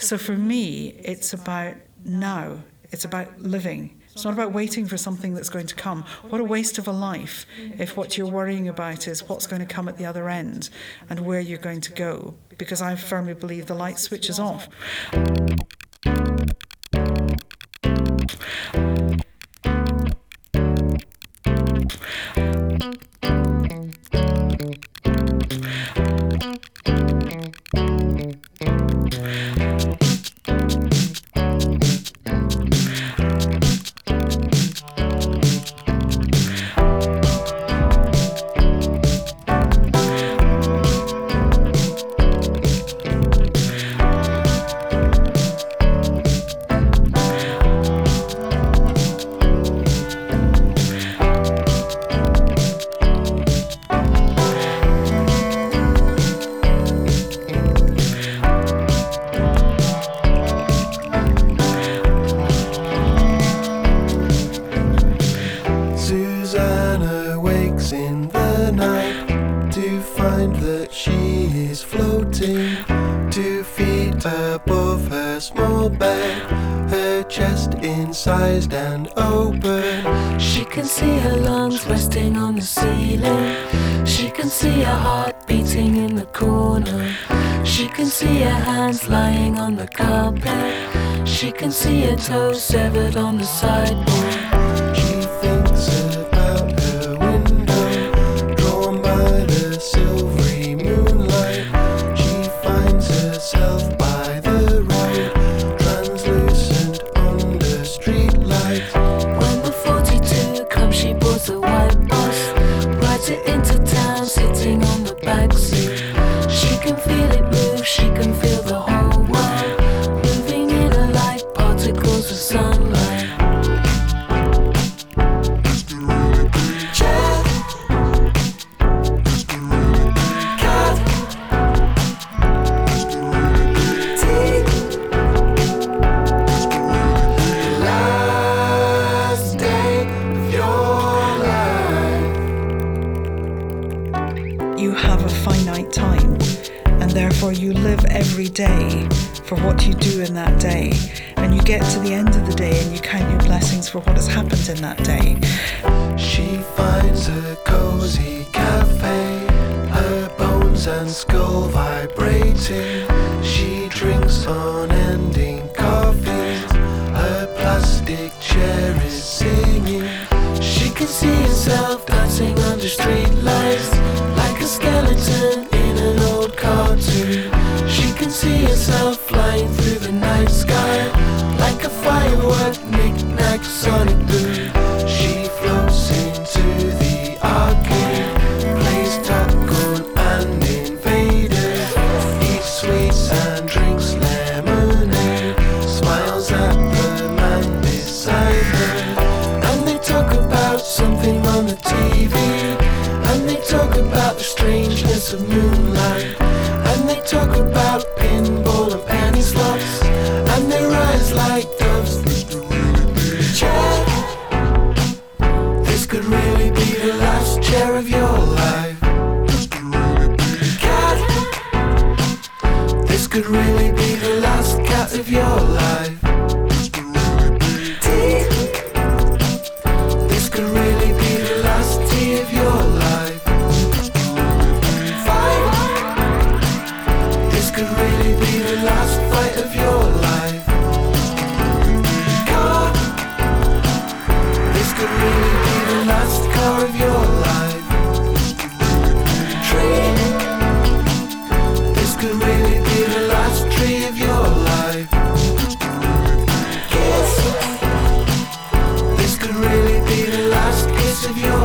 So for me, it's about now. It's about living. It's not about waiting for something that's going to come. What a waste of a life if what you're worrying about is what's going to come at the other end and where you're going to go. Because I firmly believe the light switches off. Is floating. Two feet above her small bed, her chest incised and open. She can see her lungs resting on the ceiling. She can see her heart beating in the corner. She can see her hands lying on the carpet. She can see her toes severed on the sideboard. Into town, sitting You have a finite time, and therefore you live every day for what you do in that day. And you get to the end of the day and you count your blessings for what has happened in that day. She finds a cozy cafe, her bones and skull vibrating. the last of your life. Car, this could really be the last car of your life. Tree, this could really be the last tree of your life. This could really be the last of your.